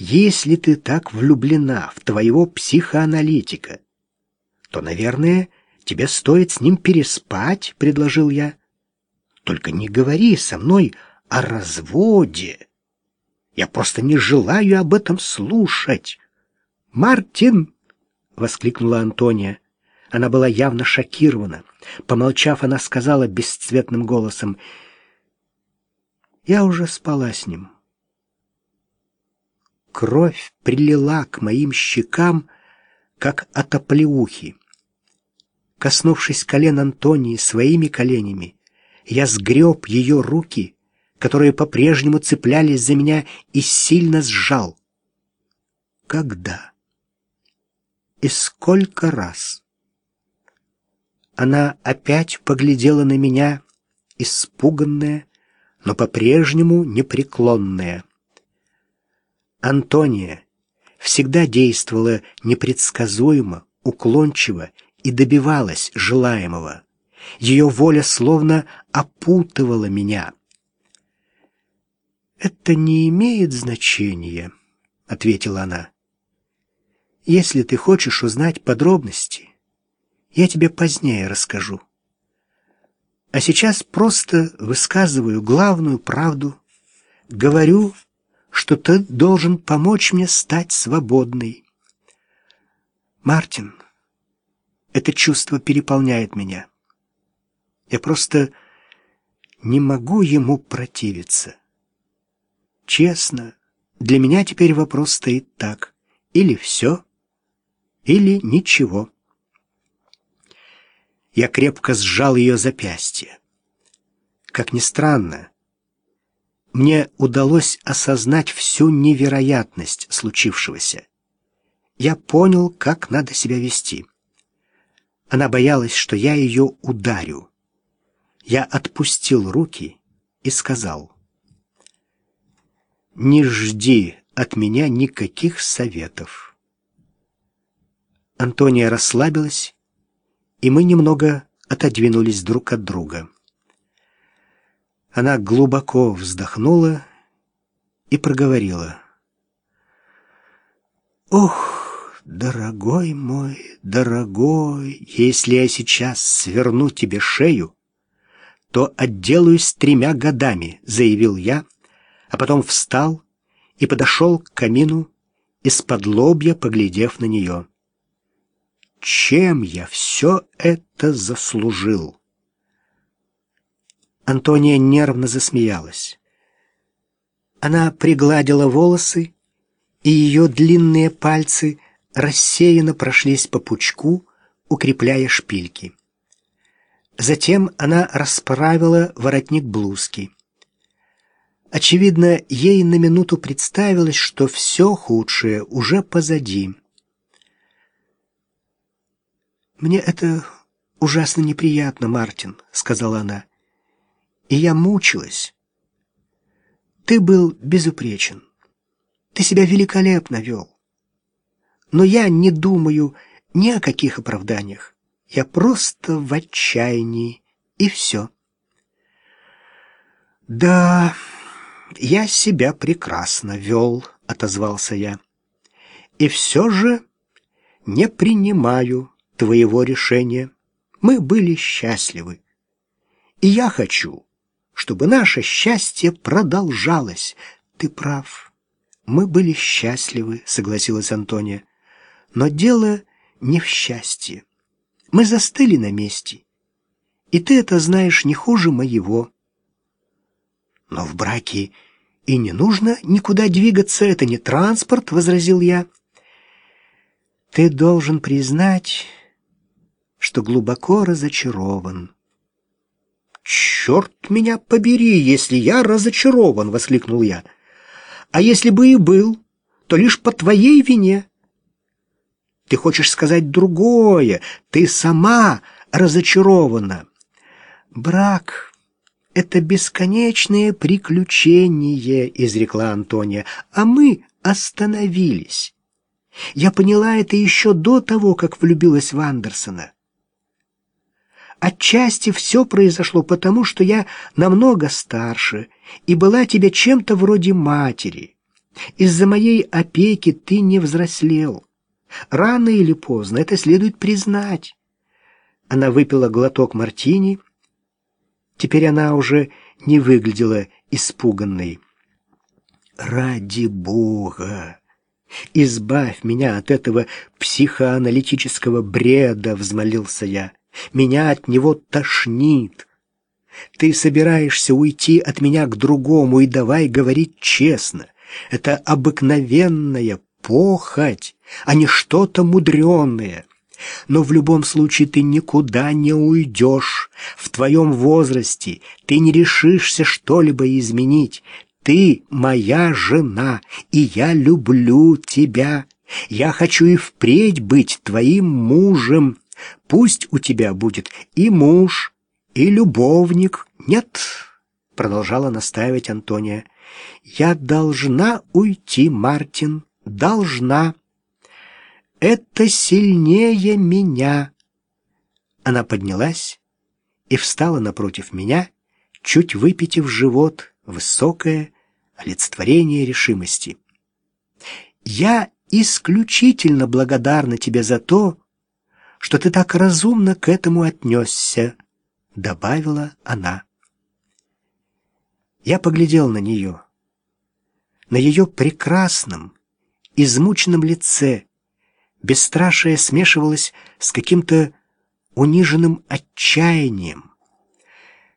Если ты так влюблена в твоего психоаналитика, то, наверное, тебе стоит с ним переспать, — предложил я. Только не говори со мной о разводе. Я просто не желаю об этом слушать. «Мартин!» — воскликнула Антония. Она была явно шокирована. Помолчав, она сказала бесцветным голосом, «Я уже спала с ним». Кровь прилила к моим щекам, как от оплеухи. Коснувшись колен Антонии своими коленями, я сгреб ее руки, которые по-прежнему цеплялись за меня, и сильно сжал. Когда? И сколько раз? Она опять поглядела на меня, испуганная, но по-прежнему непреклонная. Антония всегда действовала непредсказуемо, уклончиво и добивалась желаемого. Ее воля словно опутывала меня. «Это не имеет значения», — ответила она. «Если ты хочешь узнать подробности, я тебе позднее расскажу. А сейчас просто высказываю главную правду, говорю, что ты должен помочь мне стать свободной. Мартин, это чувство переполняет меня. Я просто не могу ему противиться. Честно, для меня теперь вопрос стоит так. Или все, или ничего. Я крепко сжал ее запястье. Как ни странно, мне удалось осознать всю невероятность случившегося. Я понял, как надо себя вести. Она боялась, что я ее ударю. Я отпустил руки и сказал, «Не жди от меня никаких советов». Антония расслабилась, и мы немного отодвинулись друг от друга. Она глубоко вздохнула и проговорила. «Ох, дорогой мой, дорогой, если я сейчас сверну тебе шею, то отделаюсь тремя годами», — заявил я, а потом встал и подошел к камину, из-под лобья поглядев на нее. «Чем я все это заслужил?» Антония нервно засмеялась. Она пригладила волосы, и ее длинные пальцы рассеянно прошлись по пучку, укрепляя шпильки. Затем она расправила воротник блузки. Очевидно, ей на минуту представилось, что все худшее уже позади. «Мне это ужасно неприятно, Мартин», — сказала она и я мучилась. Ты был безупречен. Ты себя великолепно вел. Но я не думаю ни о каких оправданиях. Я просто в отчаянии, и все. «Да, я себя прекрасно вел», — отозвался я. «И все же не принимаю твоего решения. Мы были счастливы. И я хочу, чтобы наше счастье продолжалось. Ты прав. Мы были счастливы, согласилась Антония. Но дело не в счастье. Мы застыли на месте. И ты это знаешь не хуже моего. Но в браке и не нужно никуда двигаться, это не транспорт, возразил я. Ты должен признать, что глубоко разочарован. «Черт меня побери, если я разочарован!» — воскликнул я. «А если бы и был, то лишь по твоей вине». «Ты хочешь сказать другое. Ты сама разочарована». «Брак — это бесконечное приключение», — изрекла Антония, «а мы остановились». Я поняла это еще до того, как влюбилась в Андерсона. Отчасти все произошло потому, что я намного старше и была тебе чем-то вроде матери. Из-за моей опеки ты не взрослел. Рано или поздно это следует признать. Она выпила глоток мартини. Теперь она уже не выглядела испуганной. «Ради Бога! Избавь меня от этого психоаналитического бреда!» — взмолился я. «Меня от него тошнит. Ты собираешься уйти от меня к другому, и давай говорить честно. Это обыкновенная похоть, а не что-то мудреное. Но в любом случае ты никуда не уйдешь. В твоем возрасте ты не решишься что-либо изменить. Ты моя жена, и я люблю тебя. Я хочу и впредь быть твоим мужем. Пусть у тебя будет и муж, и любовник. Нет, продолжала настаивать Антония. Я должна уйти, Мартин, должна. Это сильнее меня. Она поднялась и встала напротив меня, чуть выпитив живот, высокое олицетворение решимости. Я исключительно благодарна тебе за то, что ты так разумно к этому отнесся, добавила она. Я поглядел на нее. На ее прекрасном, измученном лице бесстрашие смешивалось с каким-то униженным отчаянием.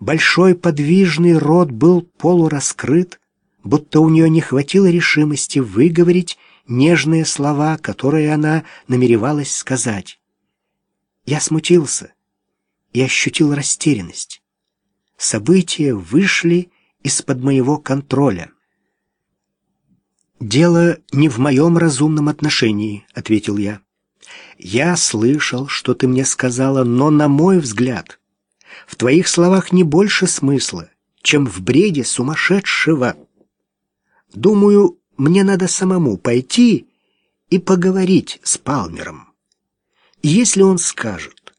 Большой подвижный рот был полураскрыт, будто у нее не хватило решимости выговорить нежные слова, которые она намеревалась сказать. Я смутился и ощутил растерянность. События вышли из-под моего контроля. «Дело не в моем разумном отношении», — ответил я. «Я слышал, что ты мне сказала, но, на мой взгляд, в твоих словах не больше смысла, чем в бреде сумасшедшего. Думаю, мне надо самому пойти и поговорить с Палмером. Если он скажет,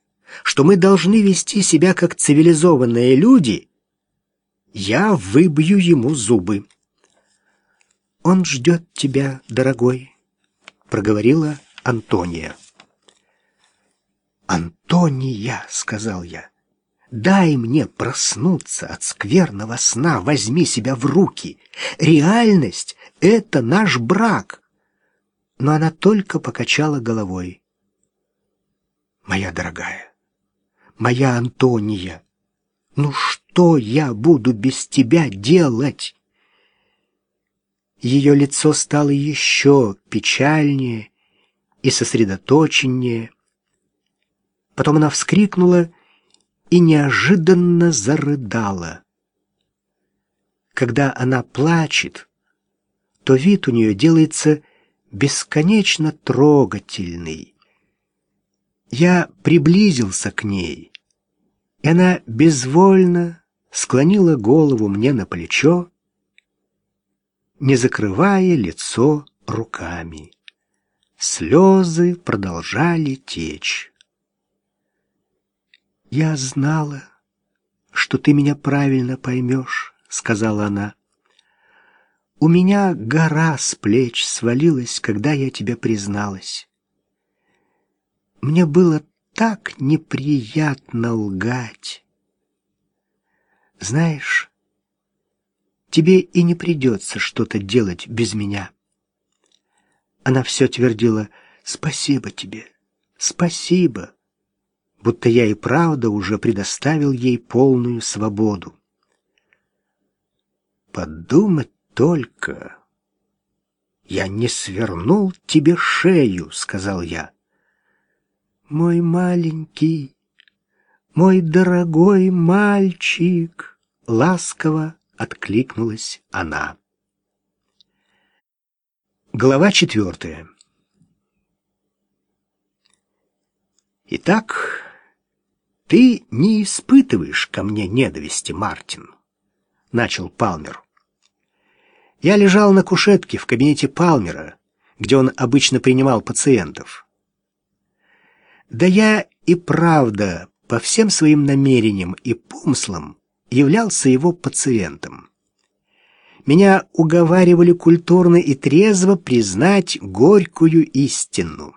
что мы должны вести себя как цивилизованные люди, я выбью ему зубы. «Он ждет тебя, дорогой», — проговорила Антония. «Антония», — сказал я, — «дай мне проснуться от скверного сна, возьми себя в руки. Реальность — это наш брак». Но она только покачала головой. «Моя дорогая, моя Антония, ну что я буду без тебя делать?» ее лицо стало еще печальнее и сосредоточеннее. Потом она вскрикнула и неожиданно зарыдала. Когда она плачет, то вид у нее делается бесконечно трогательный. Я приблизился к ней, и она безвольно склонила голову мне на плечо, не закрывая лицо руками. Слезы продолжали течь. «Я знала, что ты меня правильно поймешь», — сказала она. «У меня гора с плеч свалилась, когда я тебе призналась. Мне было так неприятно лгать. Знаешь, тебе и не придется что-то делать без меня. Она все твердила «Спасибо тебе, спасибо», будто я и правда уже предоставил ей полную свободу. «Подумать только!» «Я не свернул тебе шею», — сказал я. «Мой маленький, мой дорогой мальчик!» — ласково откликнулась она. Глава четвертая. Итак, ты не испытываешь ко мне ненависти, Мартин, начал Палмер. Я лежал на кушетке в кабинете Палмера, где он обычно принимал пациентов. Да я и правда по всем своим намерениям и помыслам являлся его пациентом. Меня уговаривали культурно и трезво признать горькую истину.